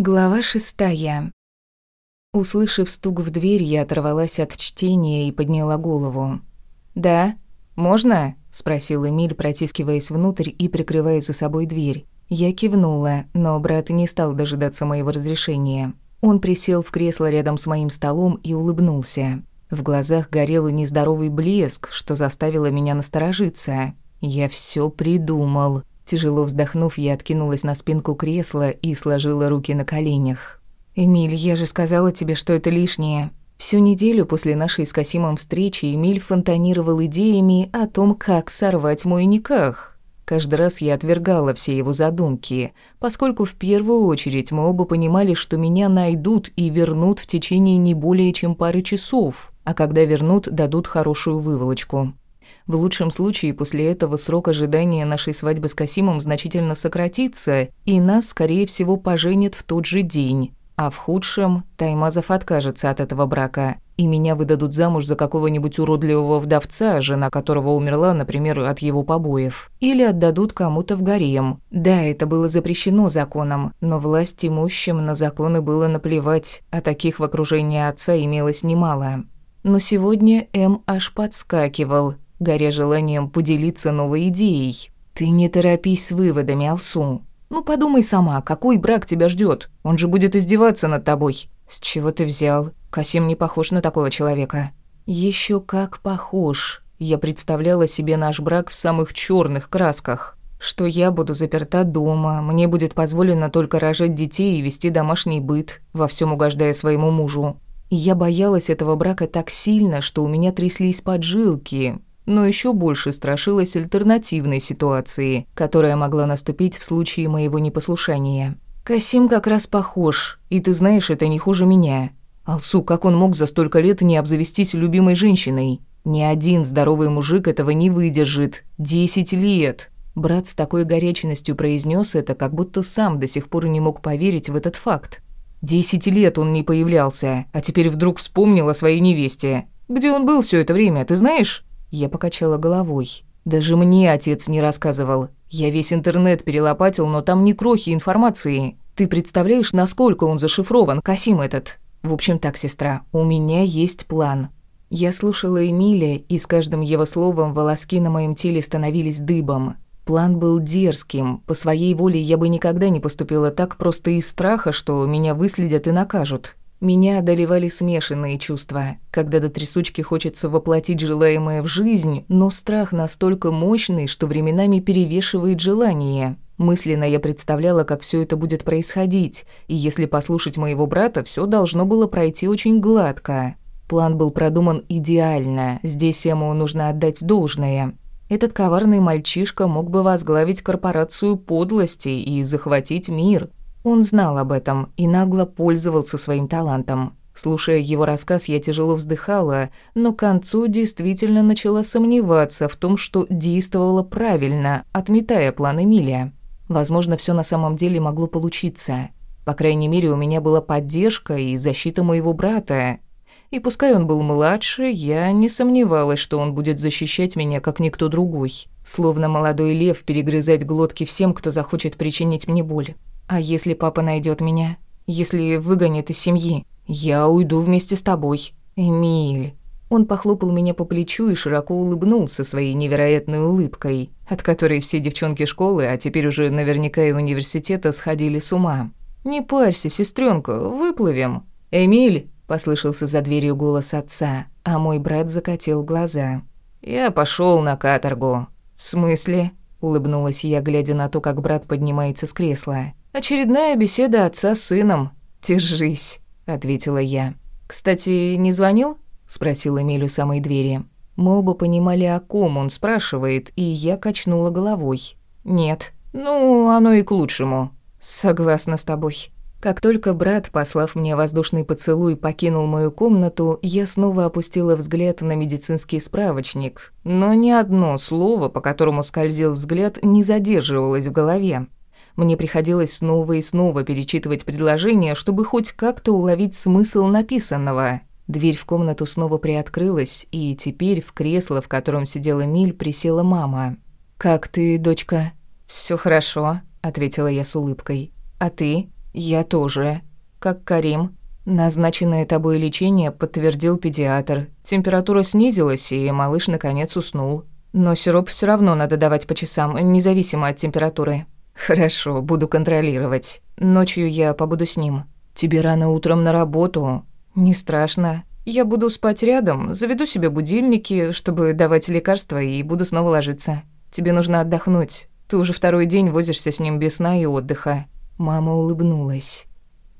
Глава шестая. Услышав стук в дверь, я оторвалась от чтения и подняла голову. «Да? Можно?» – спросил Эмиль, протискиваясь внутрь и прикрывая за собой дверь. Я кивнула, но брат не стал дожидаться моего разрешения. Он присел в кресло рядом с моим столом и улыбнулся. В глазах горел нездоровый блеск, что заставило меня насторожиться. «Я все придумал», Тяжело вздохнув, я откинулась на спинку кресла и сложила руки на коленях. «Эмиль, я же сказала тебе, что это лишнее». Всю неделю после нашей с Касимом встречи Эмиль фонтанировал идеями о том, как сорвать мой никах. Каждый раз я отвергала все его задумки, поскольку в первую очередь мы оба понимали, что меня найдут и вернут в течение не более чем пары часов, а когда вернут, дадут хорошую выволочку. В лучшем случае после этого срок ожидания нашей свадьбы с Касимом значительно сократится, и нас, скорее всего, поженят в тот же день. А в худшем Таймазов откажется от этого брака, и меня выдадут замуж за какого-нибудь уродливого вдовца, жена которого умерла, например, от его побоев. Или отдадут кому-то в гарем. Да, это было запрещено законом, но власть имущим на законы было наплевать, а таких в окружении отца имелось немало. Но сегодня М аж подскакивал – горя желанием поделиться новой идеей. «Ты не торопись с выводами, Алсу. Ну подумай сама, какой брак тебя ждет? Он же будет издеваться над тобой». «С чего ты взял? Касим не похож на такого человека». Еще как похож. Я представляла себе наш брак в самых черных красках. Что я буду заперта дома, мне будет позволено только рожать детей и вести домашний быт, во всем угождая своему мужу. Я боялась этого брака так сильно, что у меня тряслись поджилки, но еще больше страшилась альтернативной ситуации, которая могла наступить в случае моего непослушания. «Касим как раз похож, и ты знаешь, это не хуже меня. Алсу, как он мог за столько лет не обзавестись любимой женщиной? Ни один здоровый мужик этого не выдержит. Десять лет!» Брат с такой горячностью произнес это, как будто сам до сих пор не мог поверить в этот факт. Десять лет он не появлялся, а теперь вдруг вспомнил о своей невесте. Где он был все это время, ты знаешь? Я покачала головой. Даже мне отец не рассказывал. Я весь интернет перелопатил, но там ни крохи информации. Ты представляешь, насколько он зашифрован, Касим этот? В общем так, сестра, у меня есть план. Я слушала Эмилия, и с каждым его словом волоски на моем теле становились дыбом. План был дерзким. По своей воле я бы никогда не поступила так просто из страха, что меня выследят и накажут. Меня одолевали смешанные чувства, когда до трясучки хочется воплотить желаемое в жизнь, но страх настолько мощный, что временами перевешивает желание. Мысленно я представляла, как все это будет происходить, и если послушать моего брата, все должно было пройти очень гладко. План был продуман идеально, здесь ему нужно отдать должное. Этот коварный мальчишка мог бы возглавить корпорацию подлости и захватить мир, он знал об этом и нагло пользовался своим талантом. Слушая его рассказ, я тяжело вздыхала, но к концу действительно начала сомневаться в том, что действовала правильно, отметая план Эмилия. Возможно, все на самом деле могло получиться. По крайней мере, у меня была поддержка и защита моего брата. И пускай он был младше, я не сомневалась, что он будет защищать меня, как никто другой. Словно молодой лев перегрызать глотки всем, кто захочет причинить мне боль. А если папа найдет меня? Если выгонит из семьи? Я уйду вместе с тобой. Эмиль. Он похлопал меня по плечу и широко улыбнулся своей невероятной улыбкой, от которой все девчонки школы, а теперь уже наверняка и университета, сходили с ума. «Не парься, сестренка, выплывем». «Эмиль!» – послышался за дверью голос отца, а мой брат закатил глаза. «Я пошел на каторгу». «В смысле?» – улыбнулась я, глядя на то, как брат поднимается с кресла. «Очередная беседа отца с сыном. Держись», — ответила я. «Кстати, не звонил?» — спросил Эмиль у самой двери. Мы оба понимали, о ком он спрашивает, и я качнула головой. «Нет». «Ну, оно и к лучшему». «Согласна с тобой». Как только брат, послав мне воздушный поцелуй, покинул мою комнату, я снова опустила взгляд на медицинский справочник. Но ни одно слово, по которому скользил взгляд, не задерживалось в голове. Мне приходилось снова и снова перечитывать предложение, чтобы хоть как-то уловить смысл написанного. Дверь в комнату снова приоткрылась, и теперь в кресло, в котором сидела Миль, присела мама. «Как ты, дочка?» Все хорошо», — ответила я с улыбкой. «А ты?» «Я тоже. Как Карим?» Назначенное тобой лечение подтвердил педиатр. Температура снизилась, и малыш наконец уснул. Но сироп все равно надо давать по часам, независимо от температуры. Хорошо, буду контролировать. Ночью я побуду с ним. Тебе рано утром на работу. Не страшно. Я буду спать рядом, заведу себе будильники, чтобы давать лекарства, и буду снова ложиться. Тебе нужно отдохнуть. Ты уже второй день возишься с ним без сна и отдыха. Мама улыбнулась.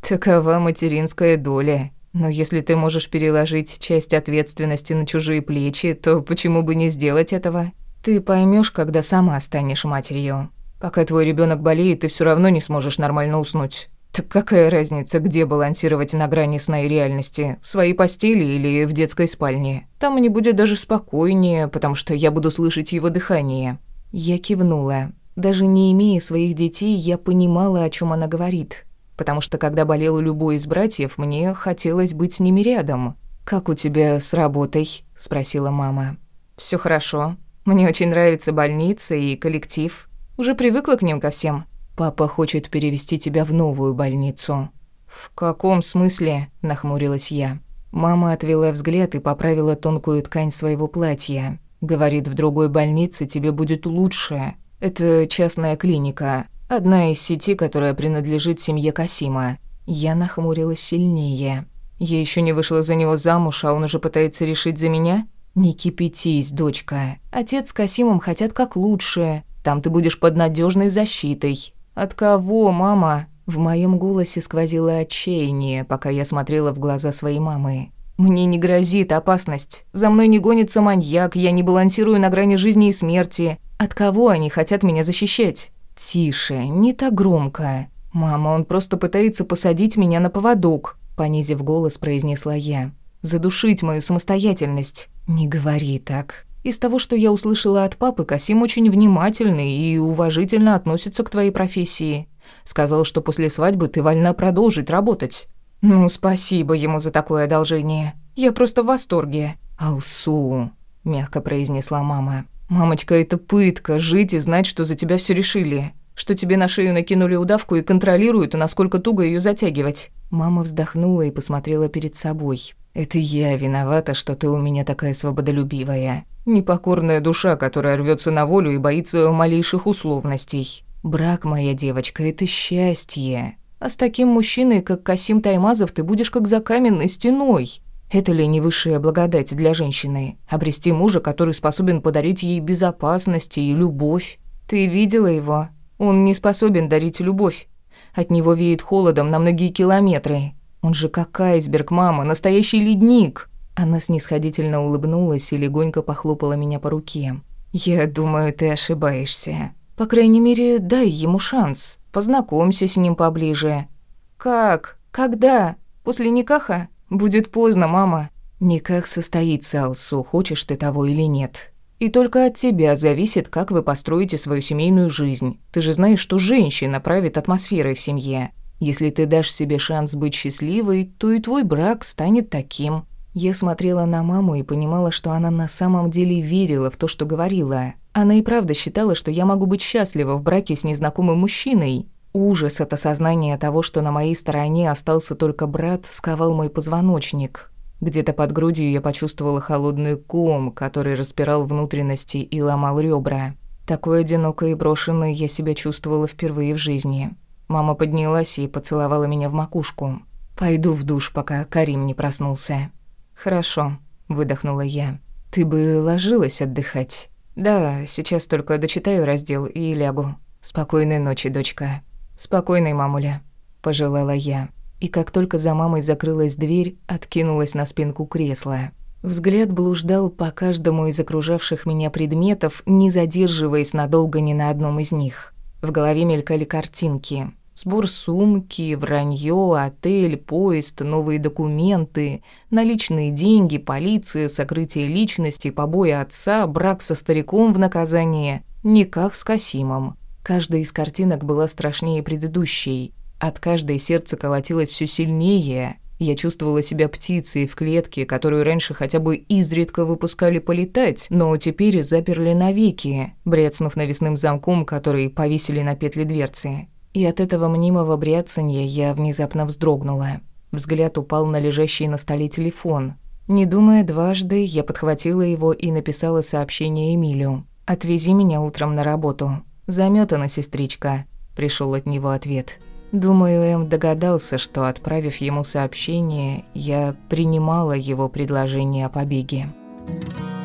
Такова материнская доля. Но если ты можешь переложить часть ответственности на чужие плечи, то почему бы не сделать этого? Ты поймешь, когда сама станешь матерью. Пока твой ребенок болеет, ты все равно не сможешь нормально уснуть. Так какая разница, где балансировать на грани сна и реальности? В своей постели или в детской спальне? Там мне будет даже спокойнее, потому что я буду слышать его дыхание. Я кивнула. Даже не имея своих детей, я понимала, о чем она говорит потому что когда болел любой из братьев, мне хотелось быть с ними рядом. «Как у тебя с работой?» – спросила мама. Все хорошо. Мне очень нравится больница и коллектив. Уже привыкла к ним ко всем. Папа хочет перевести тебя в новую больницу». «В каком смысле?» – нахмурилась я. Мама отвела взгляд и поправила тонкую ткань своего платья. «Говорит, в другой больнице тебе будет лучше. Это частная клиника. Одна из сети, которая принадлежит семье Касима. Я нахмурилась сильнее. Я еще не вышла за него замуж, а он уже пытается решить за меня? Не кипятись, дочка. Отец с Касимом хотят как лучше. Там ты будешь под надежной защитой. От кого, мама? В моем голосе сквозило отчаяние, пока я смотрела в глаза своей мамы. Мне не грозит опасность. За мной не гонится маньяк, я не балансирую на грани жизни и смерти. От кого они хотят меня защищать? «Тише, не так громко. Мама, он просто пытается посадить меня на поводок», понизив голос, произнесла я. «Задушить мою самостоятельность». «Не говори так». Из того, что я услышала от папы, Касим очень внимательный и уважительно относится к твоей профессии. Сказал, что после свадьбы ты вольна продолжить работать. Ну, спасибо ему за такое одолжение. Я просто в восторге. Алсу, мягко произнесла мама. «Мамочка, это пытка, жить и знать, что за тебя все решили. Что тебе на шею накинули удавку и контролируют, насколько туго ее затягивать». Мама вздохнула и посмотрела перед собой. «Это я виновата, что ты у меня такая свободолюбивая. Непокорная душа, которая рвется на волю и боится малейших условностей. Брак, моя девочка, это счастье. А с таким мужчиной, как Касим Таймазов, ты будешь как за каменной стеной. Это ли не высшая благодать для женщины? Обрести мужа, который способен подарить ей безопасность и любовь. Ты видела его? Он не способен дарить любовь. От него веет холодом на многие километры. Он же как айсберг, мама, настоящий ледник. Она снисходительно улыбнулась и легонько похлопала меня по руке. «Я думаю, ты ошибаешься. По крайней мере, дай ему шанс. Познакомься с ним поближе». «Как? Когда? После Никаха?» «Будет поздно, мама». «Никак состоится, Алсу, хочешь ты того или нет. И только от тебя зависит, как вы построите свою семейную жизнь. Ты же знаешь, что женщина правит атмосферой в семье. Если ты дашь себе шанс быть счастливой, то и твой брак станет таким». Я смотрела на маму и понимала, что она на самом деле верила в то, что говорила. Она и правда считала, что я могу быть счастлива в браке с незнакомым мужчиной. Ужас от осознания того, что на моей стороне остался только брат, сковал мой позвоночник. Где-то под грудью я почувствовала холодный ком, который распирал внутренности и ломал ребра. Такой одинокой и брошенной я себя чувствовала впервые в жизни. Мама поднялась и поцеловала меня в макушку. «Пойду в душ, пока Карим не проснулся». «Хорошо», — выдохнула я. «Ты бы ложилась отдыхать?» «Да, сейчас только дочитаю раздел и лягу. Спокойной ночи, дочка». «Спокойной, мамуля», – пожелала я. И как только за мамой закрылась дверь, откинулась на спинку кресла. Взгляд блуждал по каждому из окружавших меня предметов, не задерживаясь надолго ни на одном из них. В голове мелькали картинки. Сбор сумки, вранье, отель, поезд, новые документы, наличные деньги, полиция, сокрытие личности, побои отца, брак со стариком в наказание, никак с Касимом. Каждая из картинок была страшнее предыдущей. От каждой сердце колотилось все сильнее. Я чувствовала себя птицей в клетке, которую раньше хотя бы изредка выпускали полетать, но теперь заперли навеки, брецнув навесным замком, который повесили на петли дверцы. И от этого мнимого бряцанья я внезапно вздрогнула. Взгляд упал на лежащий на столе телефон. Не думая дважды, я подхватила его и написала сообщение Эмилю. «Отвези меня утром на работу». «Замётана, сестричка», – пришел от него ответ. Думаю, Эм догадался, что, отправив ему сообщение, я принимала его предложение о побеге. Thank you